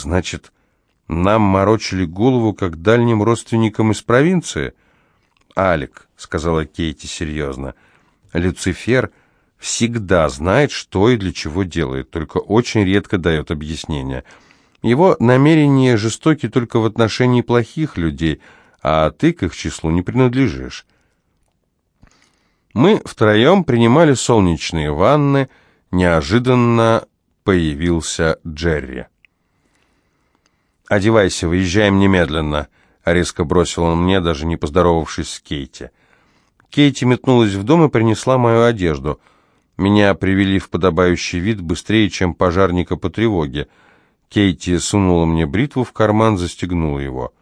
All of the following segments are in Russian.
значит, нам морочили голову как дальним родственникам из провинции? Алик, сказала Кейти серьезно, Люцифер всегда знает, что и для чего делает, только очень редко дает объяснения. Его намерения жестоки только в отношении плохих людей, а ты к их числу не принадлежишь. Мы втроем принимали солнечные ванны, неожиданно появился Джерри. «Одевайся, выезжаем немедленно», — резко бросил он мне, даже не поздоровавшись с Кейти. Кейти метнулась в дом и принесла мою одежду. Меня привели в подобающий вид быстрее, чем пожарника по тревоге. Кейти сунула мне бритву в карман, застегнула его.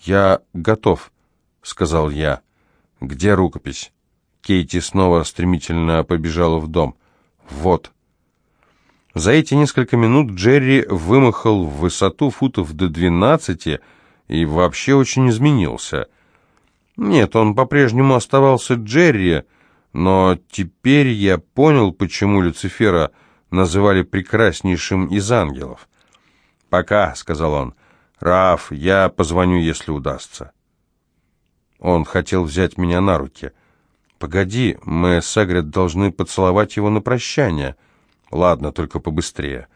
«Я готов», — сказал я. «Где рукопись?» Кейти снова стремительно побежала в дом. «Вот». За эти несколько минут Джерри вымахал в высоту футов до двенадцати и вообще очень изменился. Нет, он по-прежнему оставался Джерри, но теперь я понял, почему Люцифера называли прекраснейшим из ангелов. «Пока», — сказал он. «Раф, я позвоню, если удастся». Он хотел взять меня на руки. «Погоди, мы с Эгрид должны поцеловать его на прощание». «Ладно, только побыстрее».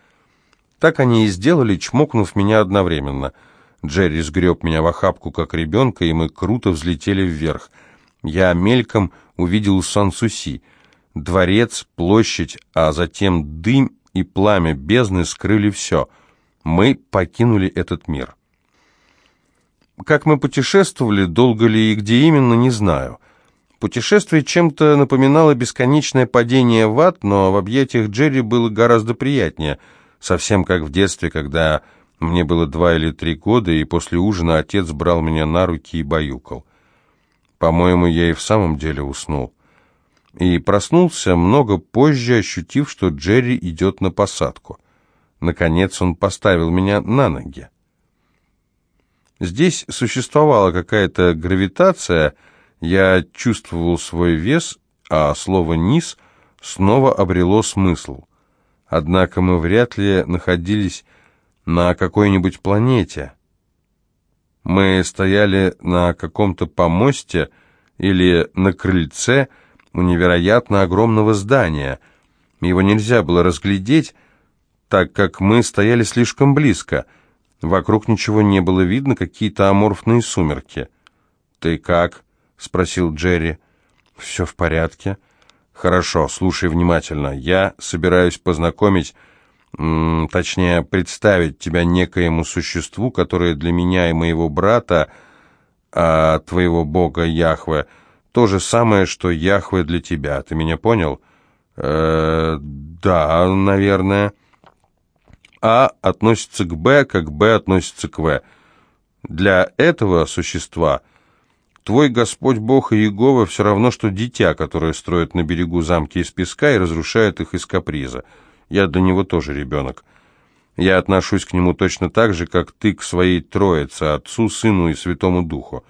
Так они и сделали, чмокнув меня одновременно. Джерри сгреб меня в охапку, как ребенка, и мы круто взлетели вверх. Я мельком увидел Сан-Суси. Дворец, площадь, а затем дым и пламя бездны скрыли все. Мы покинули этот мир. Как мы путешествовали, долго ли и где именно, не знаю. Путешествие чем-то напоминало бесконечное падение в ад, но в объятиях Джерри было гораздо приятнее, совсем как в детстве, когда мне было два или три года, и после ужина отец брал меня на руки и баюкал. По-моему, я и в самом деле уснул. И проснулся много позже, ощутив, что Джерри идет на посадку. Наконец он поставил меня на ноги. Здесь существовала какая-то гравитация, я чувствовал свой вес, а слово «низ» снова обрело смысл. Однако мы вряд ли находились на какой-нибудь планете. Мы стояли на каком-то помосте или на крыльце у невероятно огромного здания. Его нельзя было разглядеть, так как мы стояли слишком близко. Вокруг ничего не было видно, какие-то аморфные сумерки. «Ты как?» — спросил Джерри. «Все в порядке». «Хорошо, слушай внимательно. Я собираюсь познакомить, точнее, представить тебя некоему существу, которое для меня и моего брата, а твоего бога Яхве, то же самое, что Яхве для тебя. Ты меня понял?» э, «Да, наверное». А относится к Б, как Б относится к В. Для этого существа – Твой Господь Бог и Иегова все равно, что дитя, которое строит на берегу замки из песка и разрушает их из каприза. Я для него тоже ребенок. Я отношусь к нему точно так же, как ты к своей Троице, Отцу, Сыну и Святому Духу.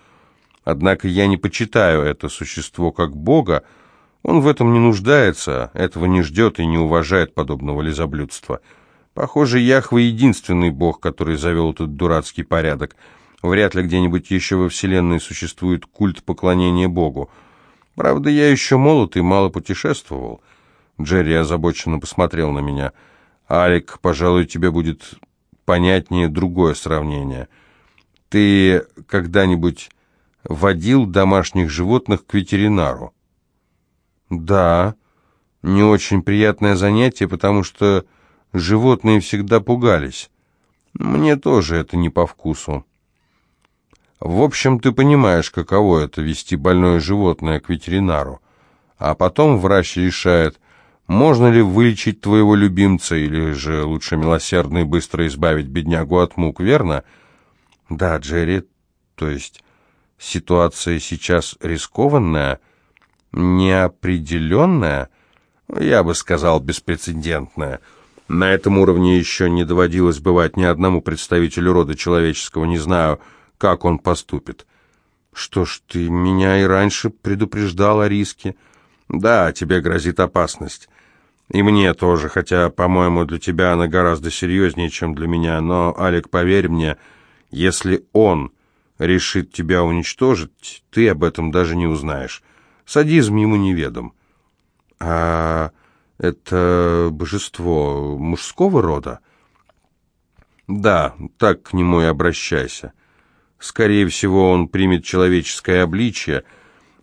Однако я не почитаю это существо как Бога, он в этом не нуждается, этого не ждет и не уважает подобного лизоблюдства. Похоже, Яхва единственный Бог, который завел этот дурацкий порядок – Вряд ли где-нибудь еще во Вселенной существует культ поклонения Богу. Правда, я еще молод и мало путешествовал. Джерри озабоченно посмотрел на меня. «Алик, пожалуй, тебе будет понятнее другое сравнение. Ты когда-нибудь водил домашних животных к ветеринару?» «Да, не очень приятное занятие, потому что животные всегда пугались. Мне тоже это не по вкусу». В общем, ты понимаешь, каково это вести больное животное к ветеринару. А потом врач решает, можно ли вылечить твоего любимца, или же лучше милосердно и быстро избавить беднягу от мук, верно? Да, Джерри, то есть ситуация сейчас рискованная, неопределенная, я бы сказал, беспрецедентная. На этом уровне еще не доводилось бывать ни одному представителю рода человеческого, не знаю, как он поступит. Что ж, ты меня и раньше предупреждал о риске. Да, тебе грозит опасность. И мне тоже, хотя, по-моему, для тебя она гораздо серьезнее, чем для меня. Но, Алик, поверь мне, если он решит тебя уничтожить, ты об этом даже не узнаешь. Садизм ему неведом. А это божество мужского рода? Да, так к нему и обращайся. Скорее всего, он примет человеческое обличие,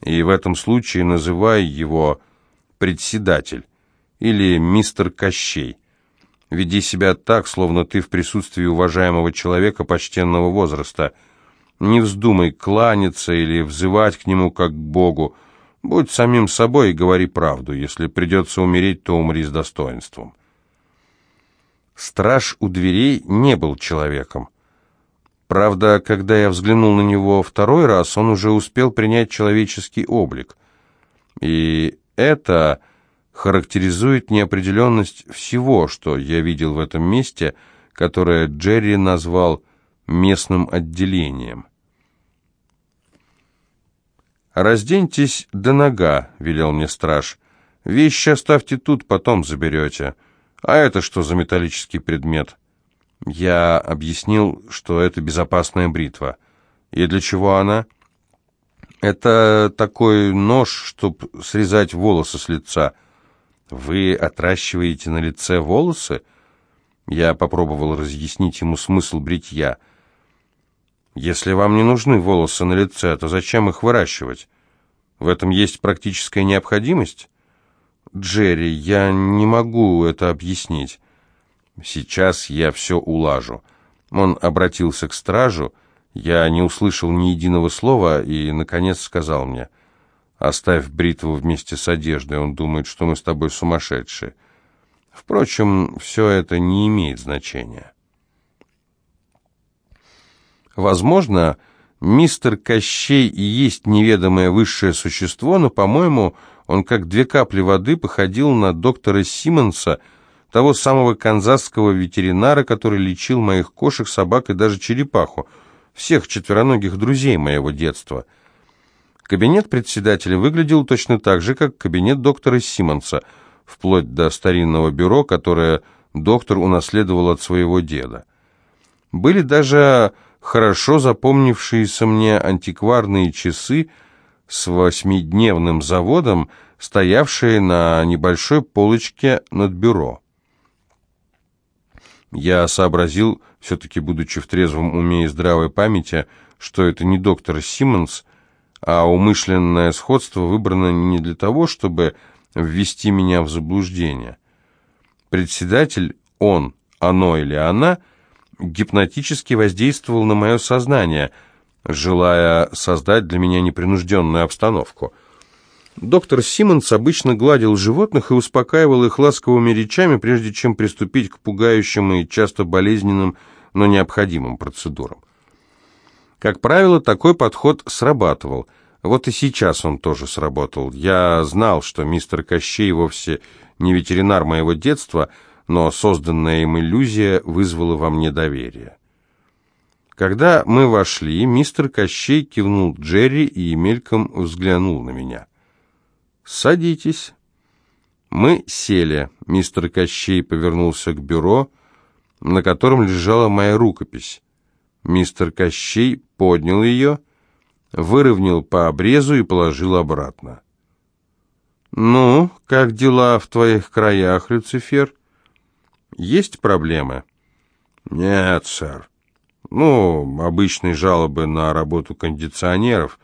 и в этом случае называй его председатель или мистер Кощей. Веди себя так, словно ты в присутствии уважаемого человека почтенного возраста. Не вздумай кланяться или взывать к нему как к Богу. Будь самим собой и говори правду. Если придется умереть, то умри с достоинством. Страж у дверей не был человеком. Правда, когда я взглянул на него второй раз, он уже успел принять человеческий облик. И это характеризует неопределенность всего, что я видел в этом месте, которое Джерри назвал местным отделением. «Разденьтесь до нога», — велел мне страж. «Вещи оставьте тут, потом заберете». «А это что за металлический предмет?» Я объяснил, что это безопасная бритва. «И для чего она?» «Это такой нож, чтобы срезать волосы с лица». «Вы отращиваете на лице волосы?» Я попробовал разъяснить ему смысл бритья. «Если вам не нужны волосы на лице, то зачем их выращивать? В этом есть практическая необходимость?» «Джерри, я не могу это объяснить. Сейчас я все улажу». Он обратился к стражу, я не услышал ни единого слова и, наконец, сказал мне, «Оставь бритву вместе с одеждой, он думает, что мы с тобой сумасшедшие». Впрочем, все это не имеет значения. Возможно, мистер Кощей и есть неведомое высшее существо, но, по-моему, он как две капли воды походил на доктора Симмонса, того самого канзасского ветеринара, который лечил моих кошек, собак и даже черепаху, всех четвероногих друзей моего детства. Кабинет председателя выглядел точно так же, как кабинет доктора Симмонса, вплоть до старинного бюро, которое доктор унаследовал от своего деда. Были даже хорошо запомнившиеся мне антикварные часы, с восьмидневным заводом, стоявшие на небольшой полочке над бюро. Я сообразил, все-таки будучи в трезвом уме и здравой памяти, что это не доктор Симмонс, а умышленное сходство выбрано не для того, чтобы ввести меня в заблуждение. Председатель, он, оно или она, гипнотически воздействовал на мое сознание – желая создать для меня непринужденную обстановку. Доктор Симмонс обычно гладил животных и успокаивал их ласковыми речами, прежде чем приступить к пугающим и часто болезненным, но необходимым процедурам. Как правило, такой подход срабатывал. Вот и сейчас он тоже сработал. Я знал, что мистер Кощей вовсе не ветеринар моего детства, но созданная им иллюзия вызвала во мне доверие. Когда мы вошли, мистер Кощей кивнул Джерри и мельком взглянул на меня. «Садитесь». Мы сели. Мистер Кощей повернулся к бюро, на котором лежала моя рукопись. Мистер Кощей поднял ее, выровнял по обрезу и положил обратно. «Ну, как дела в твоих краях, Люцифер? Есть проблемы?» «Нет, сэр. Ну, обычные жалобы на работу кондиционеров.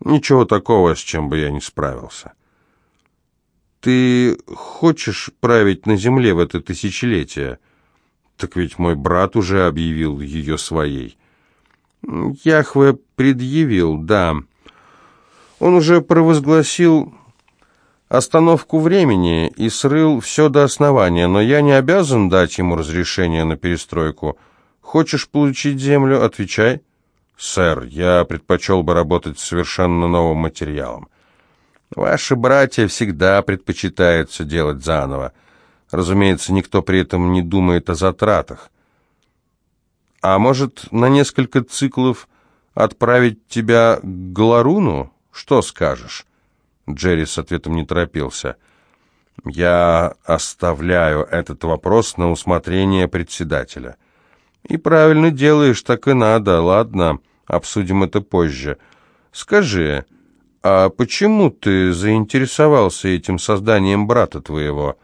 Ничего такого, с чем бы я не справился. Ты хочешь править на земле в это тысячелетие? Так ведь мой брат уже объявил ее своей. Яхве предъявил, да. Он уже провозгласил остановку времени и срыл все до основания, но я не обязан дать ему разрешение на перестройку. Хочешь получить землю? Отвечай. Сэр, я предпочел бы работать с совершенно новым материалом. Ваши братья всегда предпочитают все делать заново. Разумеется, никто при этом не думает о затратах. А может, на несколько циклов отправить тебя к Галаруну? Что скажешь? Джерри с ответом не торопился. Я оставляю этот вопрос на усмотрение председателя. И правильно делаешь, так и надо. Ладно, обсудим это позже. Скажи, а почему ты заинтересовался этим созданием брата твоего?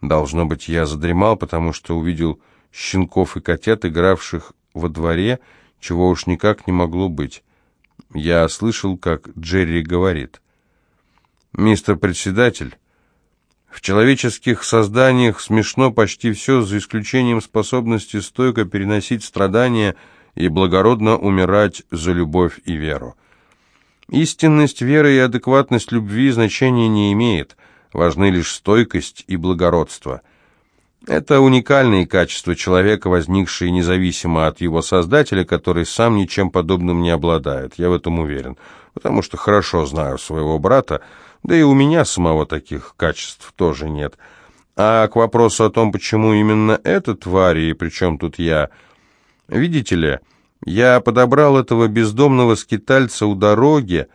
Должно быть, я задремал, потому что увидел щенков и котят, игравших во дворе, чего уж никак не могло быть. Я слышал, как Джерри говорит. «Мистер председатель, в человеческих созданиях смешно почти все, за исключением способности стойко переносить страдания и благородно умирать за любовь и веру. Истинность веры и адекватность любви значения не имеет, важны лишь стойкость и благородство. Это уникальные качества человека, возникшие независимо от его создателя, который сам ничем подобным не обладает, я в этом уверен, потому что хорошо знаю своего брата, да и у меня самого таких качеств тоже нет. А к вопросу о том, почему именно эта тварь, и причем тут я... Видите ли, я подобрал этого бездомного скитальца у дороги,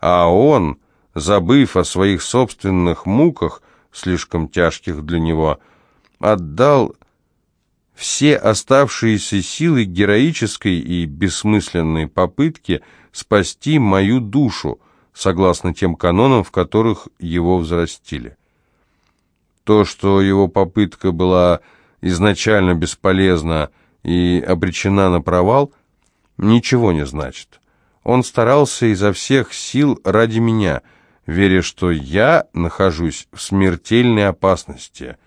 а он, забыв о своих собственных муках, слишком тяжких для него, отдал все оставшиеся силы героической и бессмысленной попытки спасти мою душу, согласно тем канонам, в которых его взрастили. То, что его попытка была изначально бесполезна и обречена на провал, ничего не значит. Он старался изо всех сил ради меня, веря, что я нахожусь в смертельной опасности.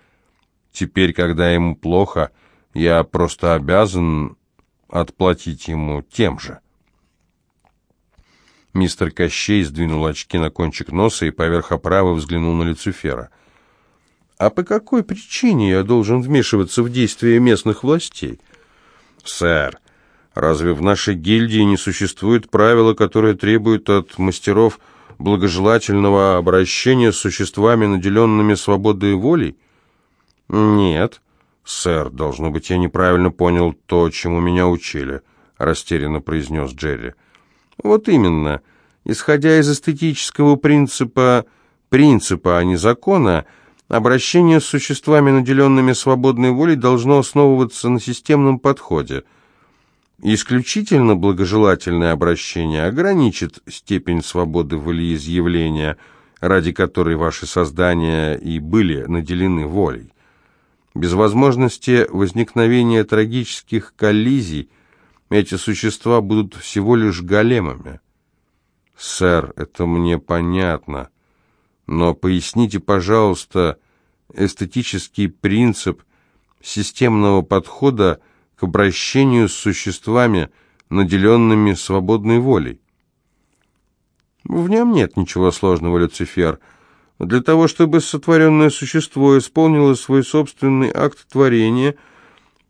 Теперь, когда ему плохо, я просто обязан отплатить ему тем же. Мистер Кощей сдвинул очки на кончик носа и поверх оправы взглянул на Люцифера. «А по какой причине я должен вмешиваться в действия местных властей?» «Сэр, разве в нашей гильдии не существует правила, которые требуют от мастеров благожелательного обращения с существами, наделенными свободой и волей?» «Нет, сэр, должно быть, я неправильно понял то, чему меня учили», — растерянно произнес Джерри. Вот именно. Исходя из эстетического принципа, принципа, а не закона, обращение с существами, наделенными свободной волей, должно основываться на системном подходе. Исключительно благожелательное обращение ограничит степень свободы волеизъявления, ради которой ваши создания и были наделены волей. Без возможности возникновения трагических коллизий – эти существа будут всего лишь големами. Сэр, это мне понятно. Но поясните, пожалуйста, эстетический принцип системного подхода обращению с существами, наделенными свободной волей. В нем нет ничего сложного, Люцифер. Для того, чтобы сотворенное существо исполнило свой собственный акт творения –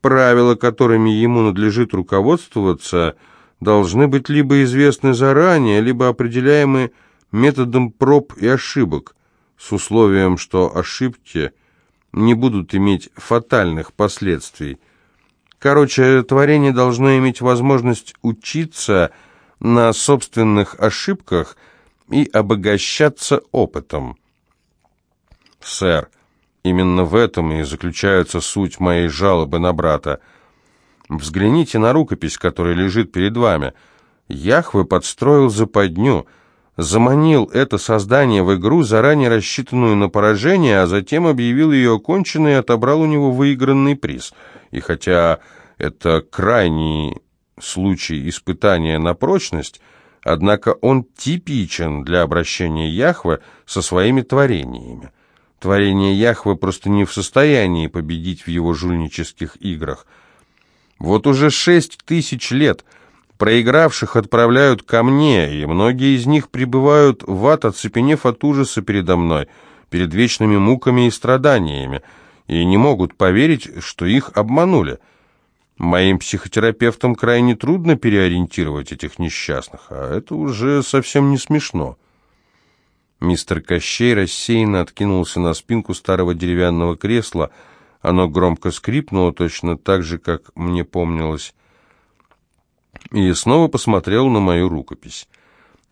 правила, которыми ему надлежит руководствоваться, должны быть либо известны заранее, либо определяемы методом проб и ошибок, с условием, что ошибки не будут иметь фатальных последствий. Короче, творение должно иметь возможность учиться на собственных ошибках и обогащаться опытом. «Сэр», Именно в этом и заключается суть моей жалобы на брата. Взгляните на рукопись, которая лежит перед вами. Яхве подстроил западню, заманил это создание в игру, заранее рассчитанную на поражение, а затем объявил ее оконченной и отобрал у него выигранный приз. И хотя это крайний случай испытания на прочность, однако он типичен для обращения Яхве со своими творениями. Творение Яхвы просто не в состоянии победить в его жульнических играх. Вот уже шесть тысяч лет проигравших отправляют ко мне, и многие из них пребывают в ад, оцепенев от ужаса передо мной, перед вечными муками и страданиями, и не могут поверить, что их обманули. Моим психотерапевтам крайне трудно переориентировать этих несчастных, а это уже совсем не смешно. Мистер Кощей рассеянно откинулся на спинку старого деревянного кресла. Оно громко скрипнуло, точно так же, как мне помнилось. И снова посмотрел на мою рукопись.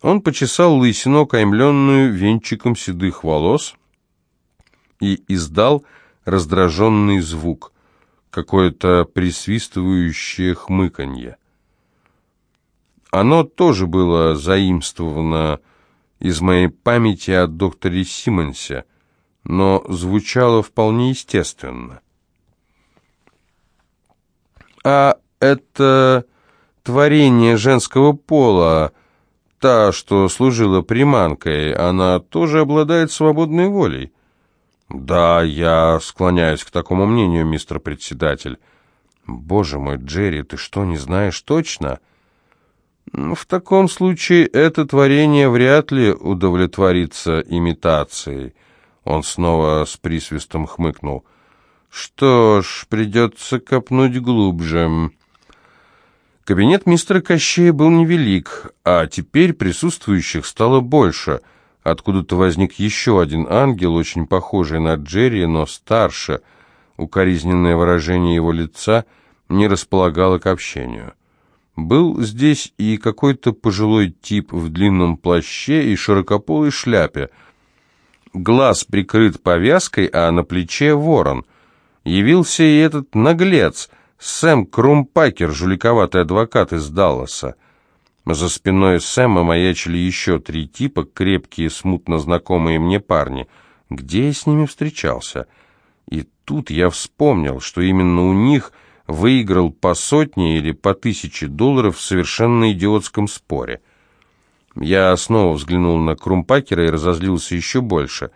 Он почесал лысину, окаймленную венчиком седых волос, и издал раздраженный звук, какое-то присвистывающее хмыканье. Оно тоже было заимствовано из моей памяти о докторе Симонсе, но звучало вполне естественно. «А это творение женского пола, та, что служила приманкой, она тоже обладает свободной волей?» «Да, я склоняюсь к такому мнению, мистер председатель». «Боже мой, Джерри, ты что, не знаешь точно?» В таком случае это творение вряд ли удовлетворится имитацией. Он снова с присвистом хмыкнул. Что ж, придется копнуть глубже. Кабинет мистера Кощея был невелик, а теперь присутствующих стало больше. Откуда-то возник еще один ангел, очень похожий на Джерри, но старше. Укоризненное выражение его лица не располагало к общению. Был здесь и какой-то пожилой тип в длинном плаще и широкополой шляпе. Глаз прикрыт повязкой, а на плече ворон. Явился и этот наглец, Сэм Крумпакер, жуликоватый адвокат из Далласа. За спиной Сэма маячили еще три типа, крепкие, смутно знакомые мне парни. Где я с ними встречался? И тут я вспомнил, что именно у них выиграл по сотне или по тысяче долларов в совершенно идиотском споре. Я снова взглянул на Крумпакера и разозлился еще больше.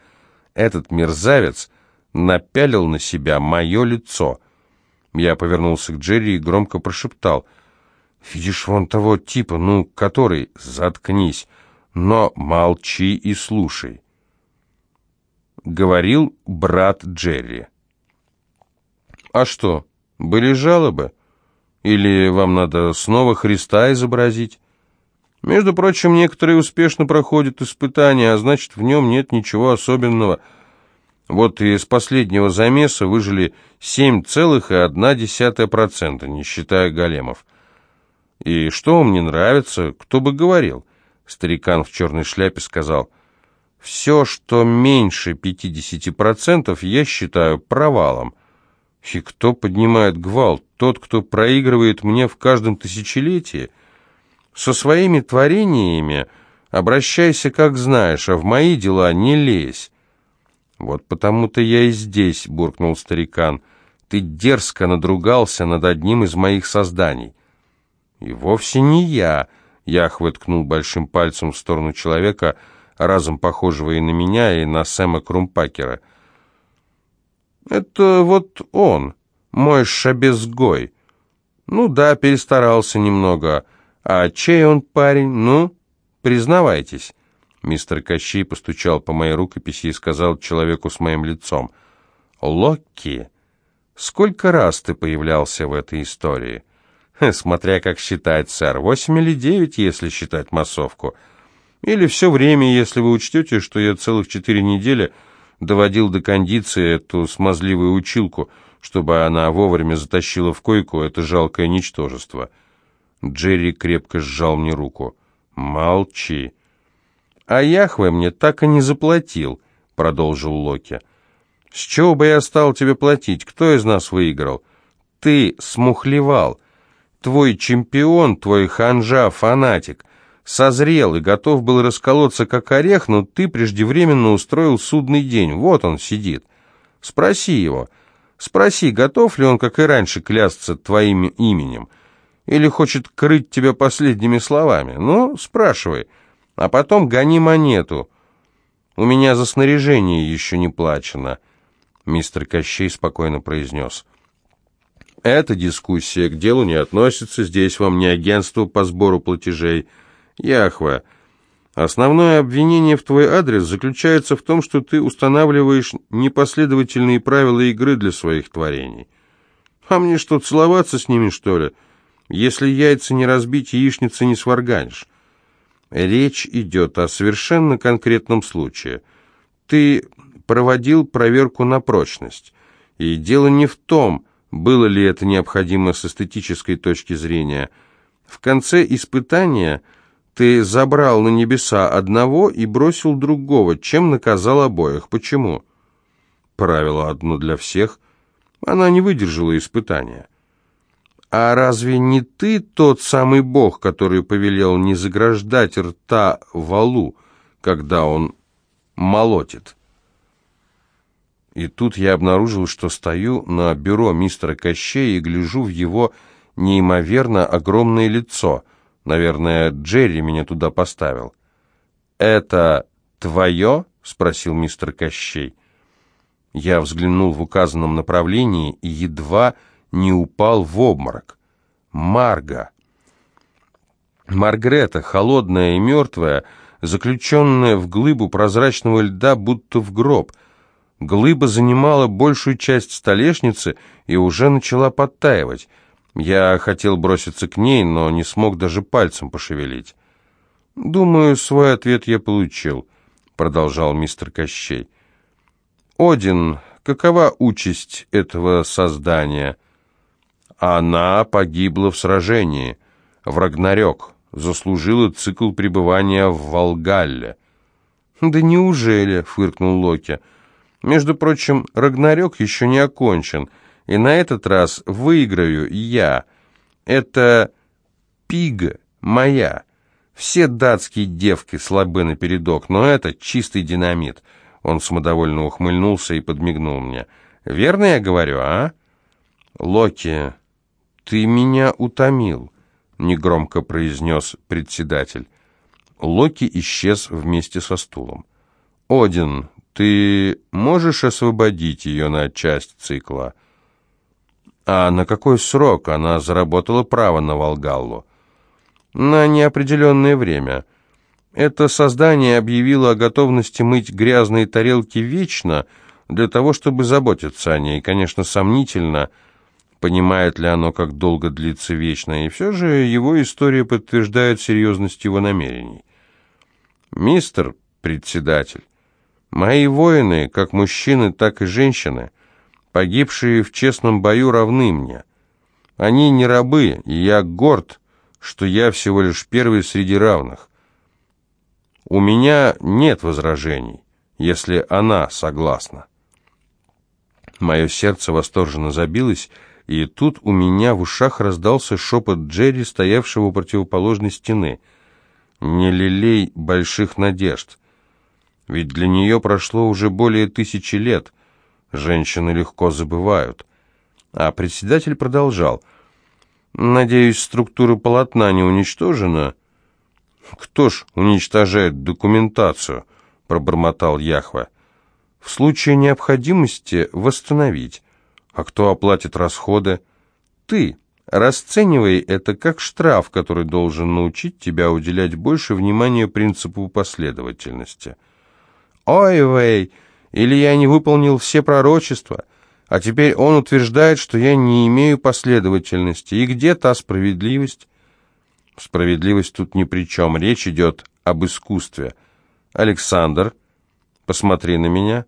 Этот мерзавец напялил на себя мое лицо. Я повернулся к Джерри и громко прошептал. «Видишь вон того типа, ну, который? Заткнись, но молчи и слушай». Говорил брат Джерри. «А что?» Были жалобы? Или вам надо снова Христа изобразить? Между прочим, некоторые успешно проходят испытания, а значит, в нем нет ничего особенного. Вот из последнего замеса выжили 7,1%, не считая големов. И что вам не нравится, кто бы говорил? Старикан в черной шляпе сказал, «Все, что меньше 50%, я считаю провалом». И кто поднимает гвалт? Тот, кто проигрывает мне в каждом тысячелетии? Со своими творениями обращайся как знаешь, а в мои дела не лезь. Вот потому-то я и здесь, буркнул старикан. Ты дерзко надругался над одним из моих созданий. И вовсе не я, Яхве ткнул большим пальцем в сторону человека, разом похожего и на меня, и на Сэма Крумпакера — это вот он, мой шабезгой. Ну да, перестарался немного. А чей он парень? Ну, признавайтесь. Мистер Кощей постучал по моей рукописи и сказал человеку с моим лицом. «Локки, сколько раз ты появлялся в этой истории?» «Смотря как считать, сэр. Восемь или девять, если считать массовку. Или все время, если вы учтете, что я целых четыре недели доводил до кондиции эту смазливую училку, чтобы она вовремя затащила в койку это жалкое ничтожество. Джерри крепко сжал мне руку. «Молчи». «А Яхве мне так и не заплатил», — продолжил Локи. «С чего бы я стал тебе платить? Кто из нас выиграл?» «Ты смухлевал. Твой чемпион, твой ханжа, фанатик созрел и готов был расколоться, как орех, но ты преждевременно устроил судный день. Вот он сидит. Спроси его. Спроси, готов ли он, как и раньше, клясться твоим именем. Или хочет крыть тебя последними словами. Ну, спрашивай. А потом гони монету. У меня за снаряжение еще не плачено. Мистер Кощей спокойно произнес. Эта дискуссия к делу не относится. Здесь вам не агентство по сбору платежей. Яхва, основное обвинение в твой адрес заключается в том, что ты устанавливаешь непоследовательные правила игры для своих творений. А мне что, целоваться с ними, что ли? Если яйца не разбить, яичницы не сварганишь. Речь идет о совершенно конкретном случае. Ты проводил проверку на прочность. И дело не в том, было ли это необходимо с эстетической точки зрения. В конце испытания ты забрал на небеса одного и бросил другого, чем наказал обоих. Почему? правило одно для всех. Она не выдержала испытания. «А разве не ты тот самый бог, который повелел не заграждать рта валу, когда он молотит?» И тут я обнаружил, что стою на бюро мистера Кощея и гляжу в его неимоверно огромное лицо. Наверное, Джерри меня туда поставил. «Это твое?» — спросил мистер Кощей. Я взглянул в указанном направлении и едва не упал в обморок. Марга. Маргрета, холодная и мертвая, заключенная в глыбу прозрачного льда, будто в гроб — Глыба занимала большую часть столешницы и уже начала подтаивать. Я хотел броситься к ней, но не смог даже пальцем пошевелить. «Думаю, свой ответ я получил», — продолжал мистер Кощей. «Один, какова участь этого создания?» «Она погибла в сражении, в Рагнарёк, заслужила цикл пребывания в Волгалле». «Да неужели?» — фыркнул Локи. — между прочим, Рагнарёк еще не окончен, и на этот раз выиграю я. Это пига моя. Все датские девки слабы напередок, но это чистый динамит. Он самодовольно ухмыльнулся и подмигнул мне. «Верно я говорю, а?» «Локи, ты меня утомил», — негромко произнес председатель. Локи исчез вместе со стулом. «Один, ты можешь освободить ее на часть цикла? А на какой срок она заработала право на Волгаллу? На неопределенное время. Это создание объявило о готовности мыть грязные тарелки вечно для того, чтобы заботиться о ней. Конечно, сомнительно, понимает ли оно, как долго длится вечно, и все же его история подтверждает серьезность его намерений. «Мистер председатель, Мои воины, как мужчины, так и женщины, погибшие в честном бою, равны мне. Они не рабы, и я горд, что я всего лишь первый среди равных. У меня нет возражений, если она согласна. Мое сердце восторженно забилось, и тут у меня в ушах раздался шепот Джерри, стоявшего у противоположной стены. «Не лелей больших надежд». Ведь для нее прошло уже более тысячи лет. Женщины легко забывают. А председатель продолжал. «Надеюсь, структура полотна не уничтожена?» «Кто ж уничтожает документацию?» — пробормотал Яхва. «В случае необходимости восстановить. А кто оплатит расходы?» «Ты. Расценивай это как штраф, который должен научить тебя уделять больше внимания принципу последовательности». «Ой, Вэй, или я не выполнил все пророчества, а теперь он утверждает, что я не имею последовательности. И где та справедливость?» «Справедливость тут ни при чем. Речь идет об искусстве. Александр, посмотри на меня».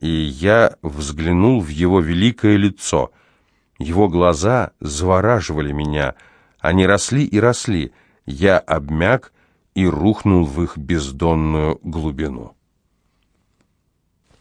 И я взглянул в его великое лицо. Его глаза завораживали меня. Они росли и росли. Я обмяк и рухнул в их бездонную глубину.